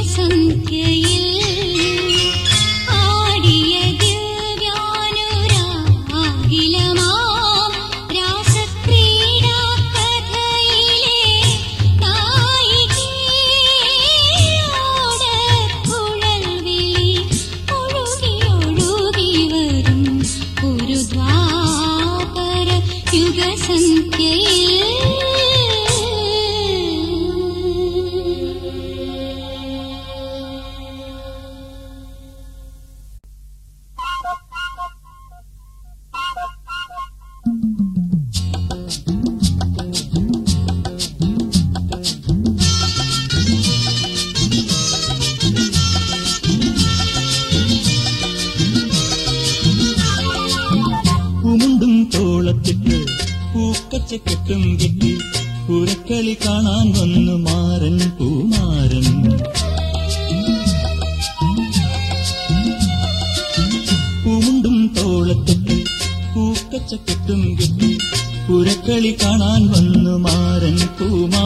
वसंत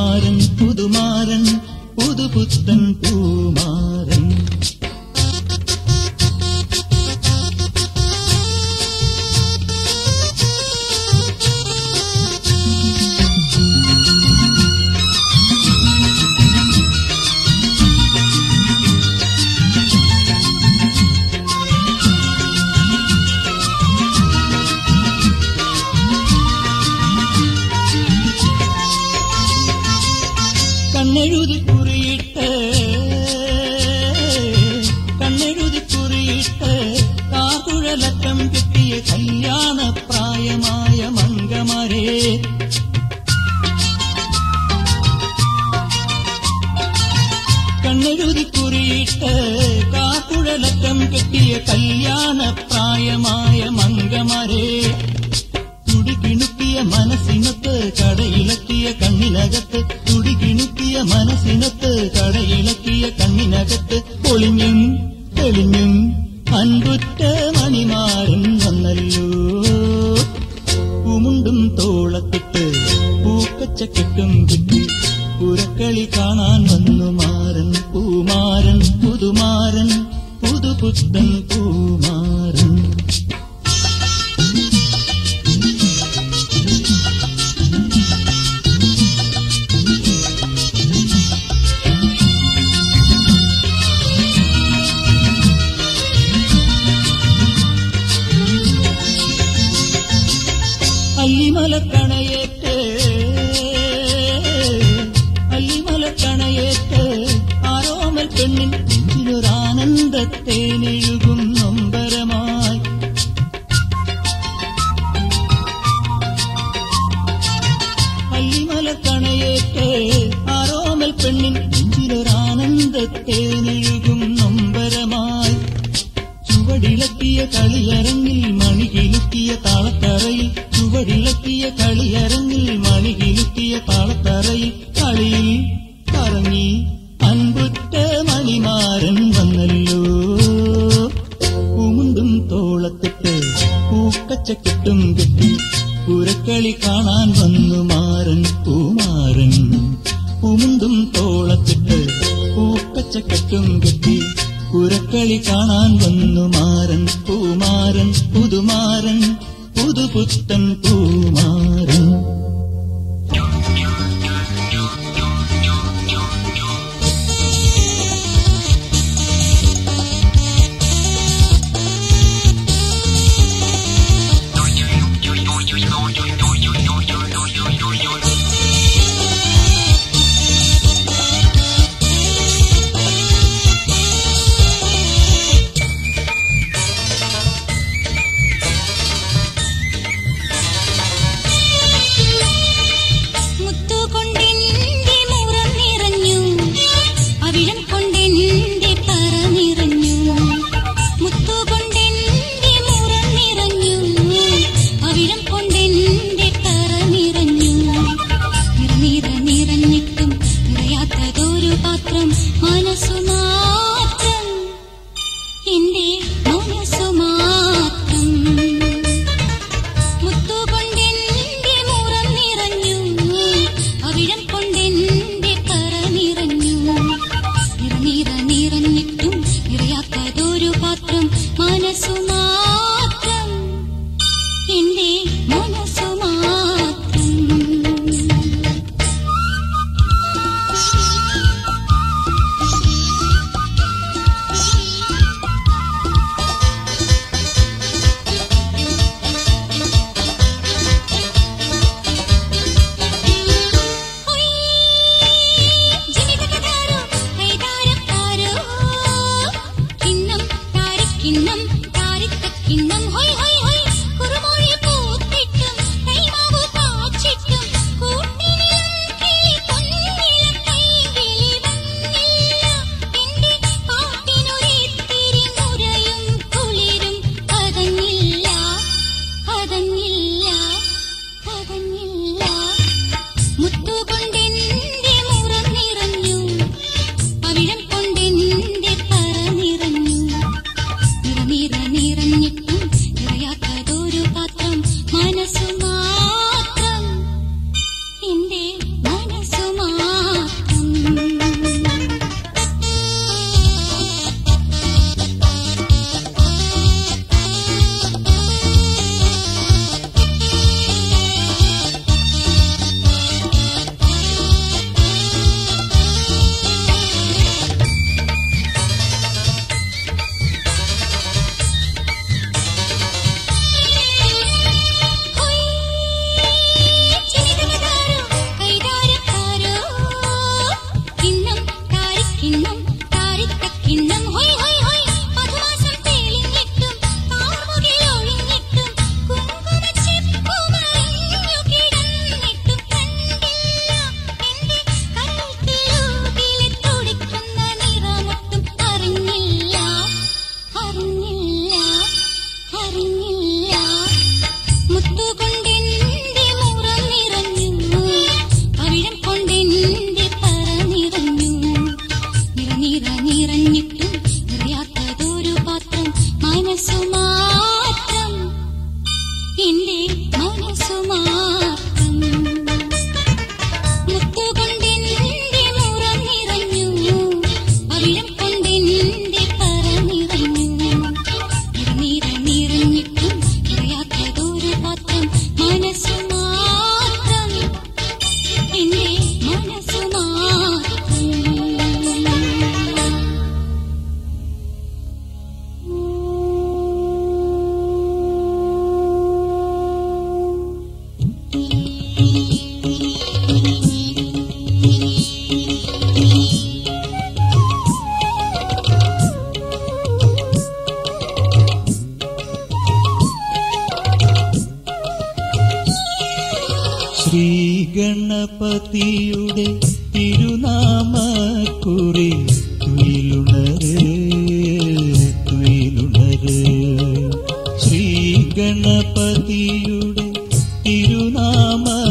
പൂമാരൻ പുതുമാരൻ പുതുപുത്തൻ പൂമാരൻ. pronto കിട്ടും കിട്ടി പുരക്കളി കാണാൻ വന്നു മാരൻ പൂമാരൻ. ഉമുണ്ടും തോളത്തിട്ട് പൂപ്പച്ചക്കെട്ടും കിട്ടി പുരക്കളി കാണാൻ വന്നു മാരൻ പൂമാരൻ പുതുമാരൻ പുതുപുത്തൻ ശ്രീഗണപതിയുടെ തിരുനാമക്കുറി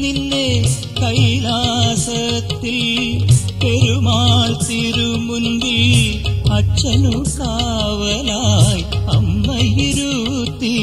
നിന്നെ കൈലാസത്തിൽ പെരുമാൾ തിരുമുൻപിൽ അച്ഛനു കാവലായി അമ്മയിരുത്തി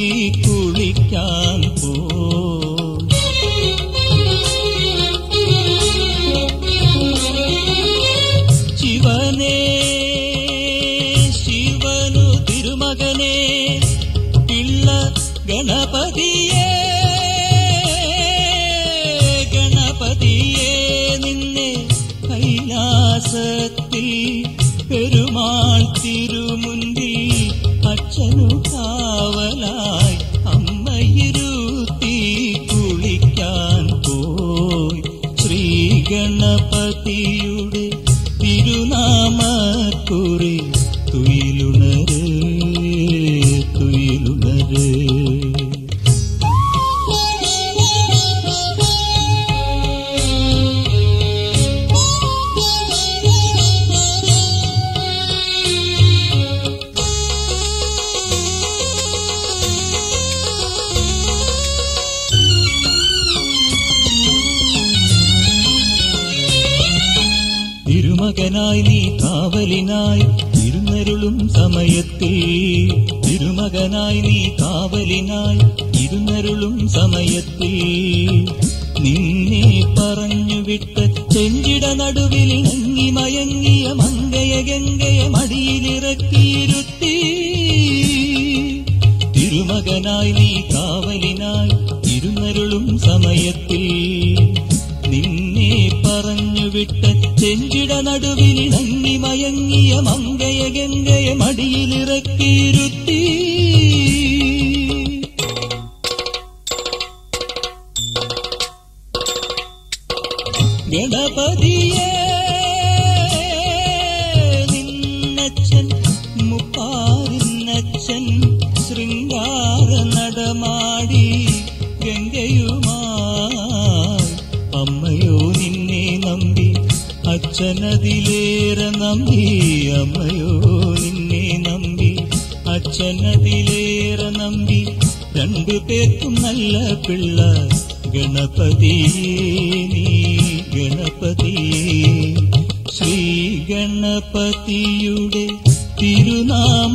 തിരുമകനായി നീ കാവലിനായി ഇരുന്നരുളും സമയത്തിൽ. തിരുമകനായി നീ കാവലിനായി ഇരുന്നരുളും സമയത്തിൽ. നിന്നെ പറഞ്ഞു വിട്ട് ചെഞ്ചിട നടുവിൽ ഇണങ്ങി മയങ്ങിയ മങ്കയ ഗംഗയ മടിയിലിറക്കിയിരുത്തി. തിരുമകനായി നീ കാവലിനായി ഇരുന്നരുളും സമയത്തിൽ. നിന്നെ പറഞ്ഞു വിട്ട് ചെഞ്ചിട നടുവിനി നന്ദി മയങ്ങിയ മങ്കയ ഗംഗയ മടിയിലിറക്കിയിരുത്തി അച്ഛനതിലേറെ നമ്പി അമ്മയോ നിന്നെ നമ്പി അച്ഛനതിലേറെ നമ്പി രണ്ടു പേർക്കും നല്ല പിള്ള ഗണപതി നീ ഗണപതി. ശ്രീ ഗണപതിയുടെ തിരുനാമക്കുറി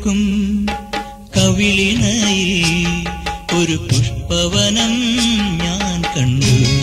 പൂക്കും കവിളിണയിൽ ഒരു പുഷ്പവനം ഞാൻ കണ്ടു.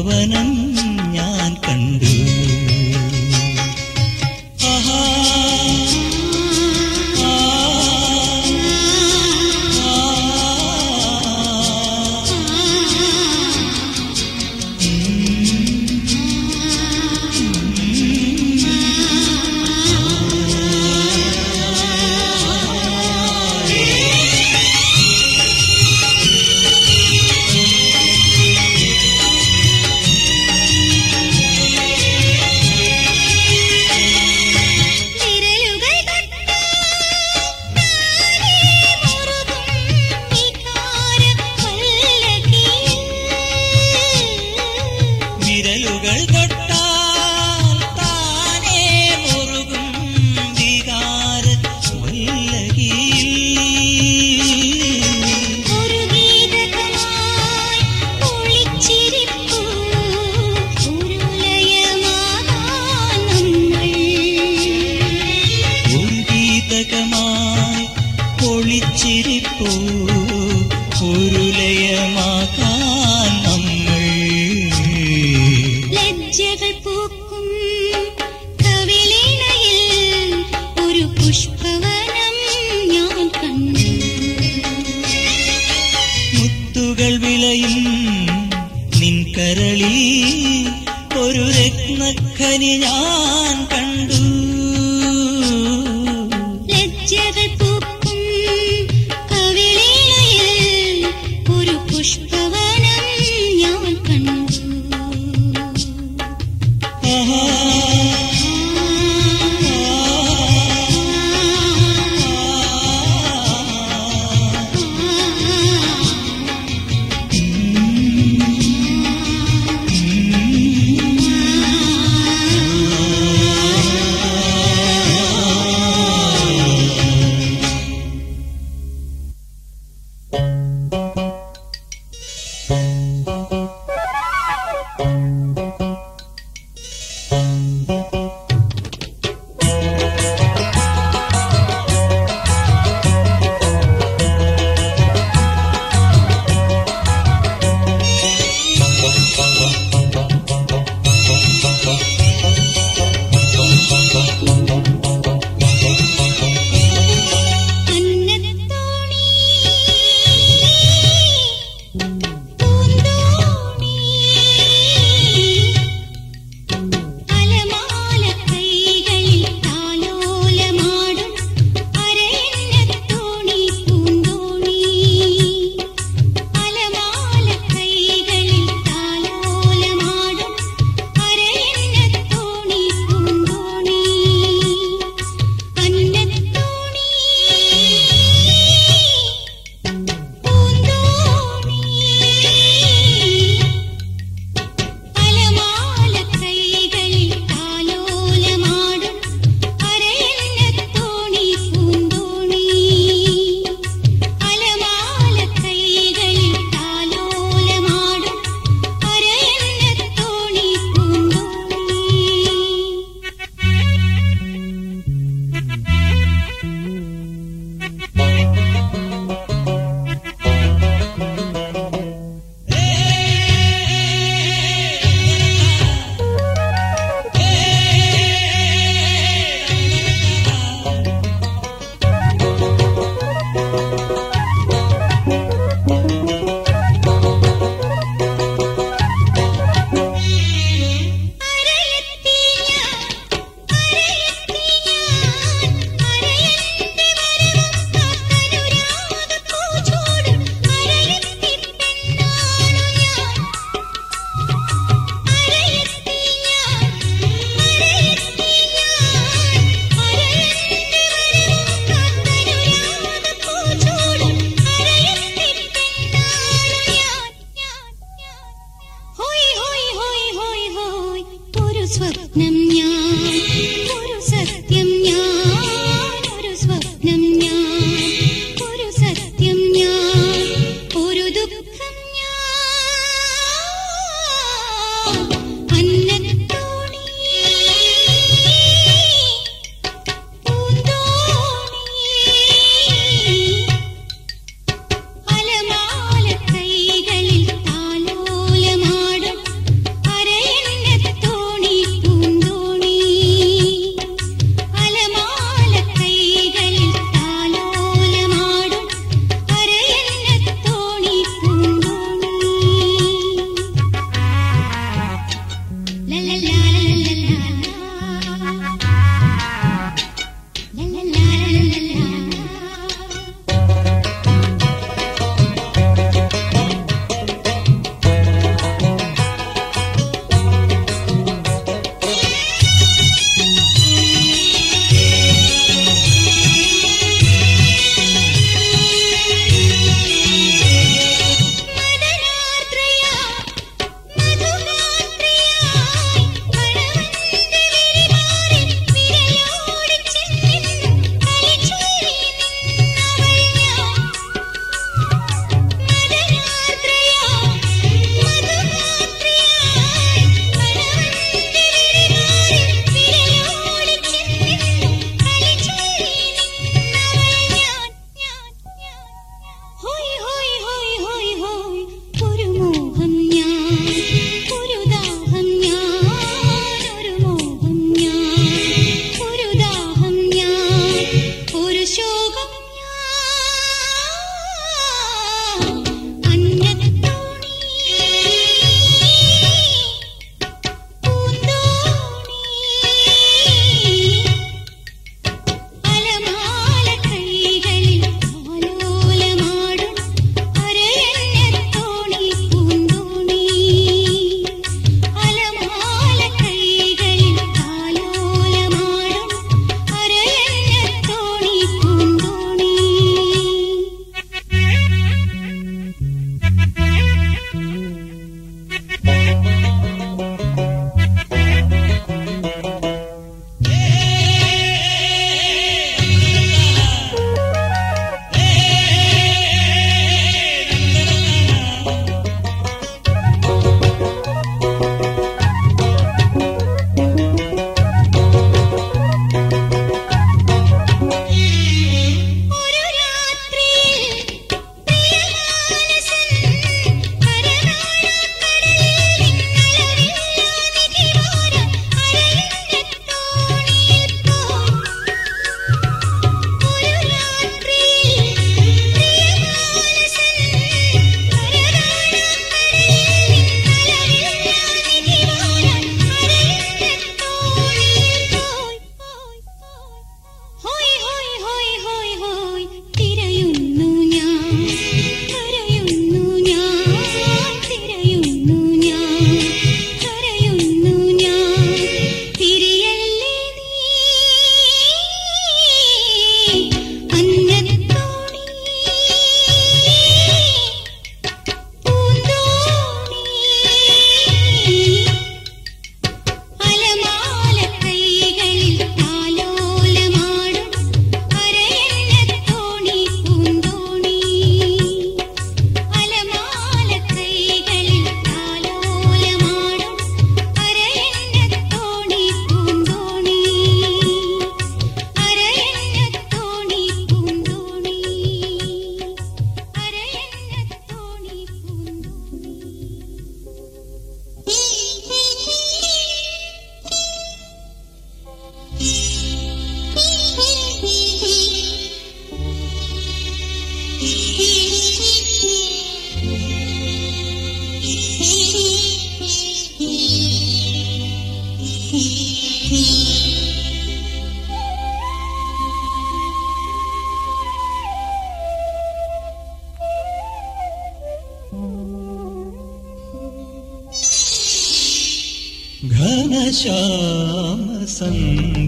പുഷ്പവനം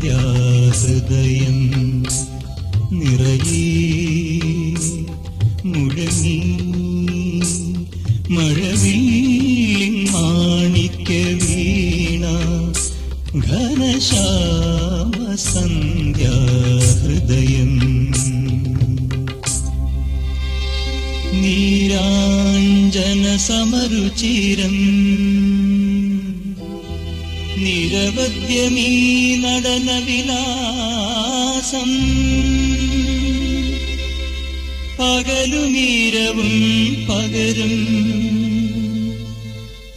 സന്ധ്യാഹൃദയം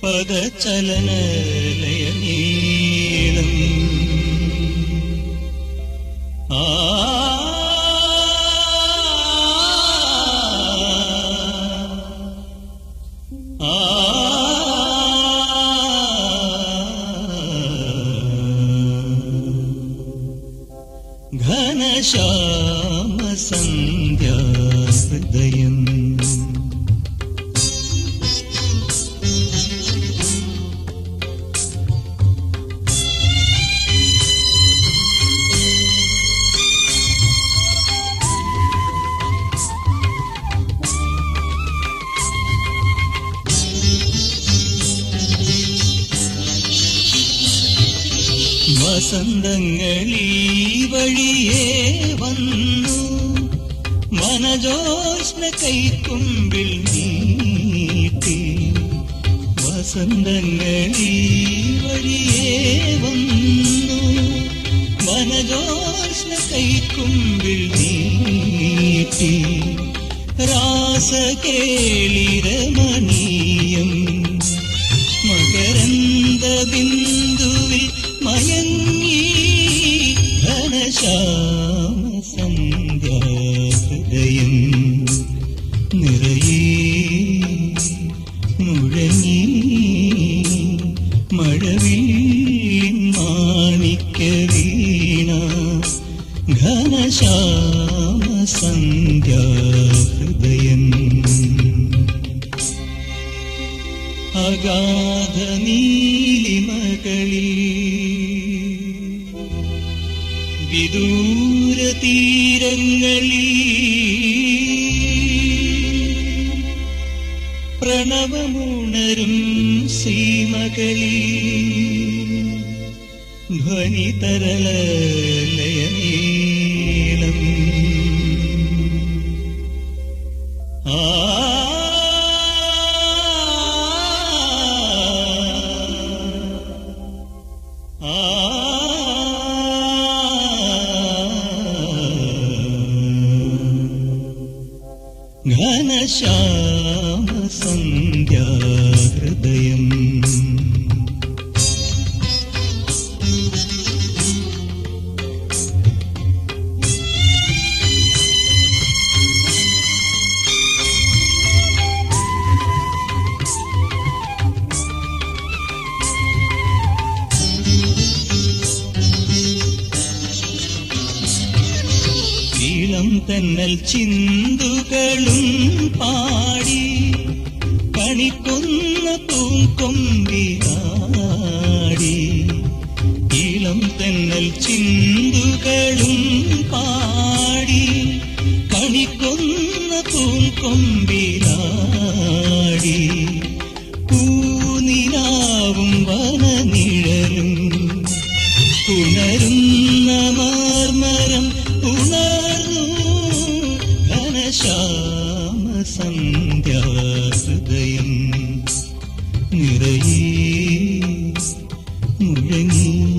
പദചലനലയനീളം. ആ വസന്തങ്ങളീ വഴിയേ വന്നു വനജോഷ്ണ കൈക്കുമ്പിൽ നീട്ടി രാസ കേളിരമണീ तरलील आनश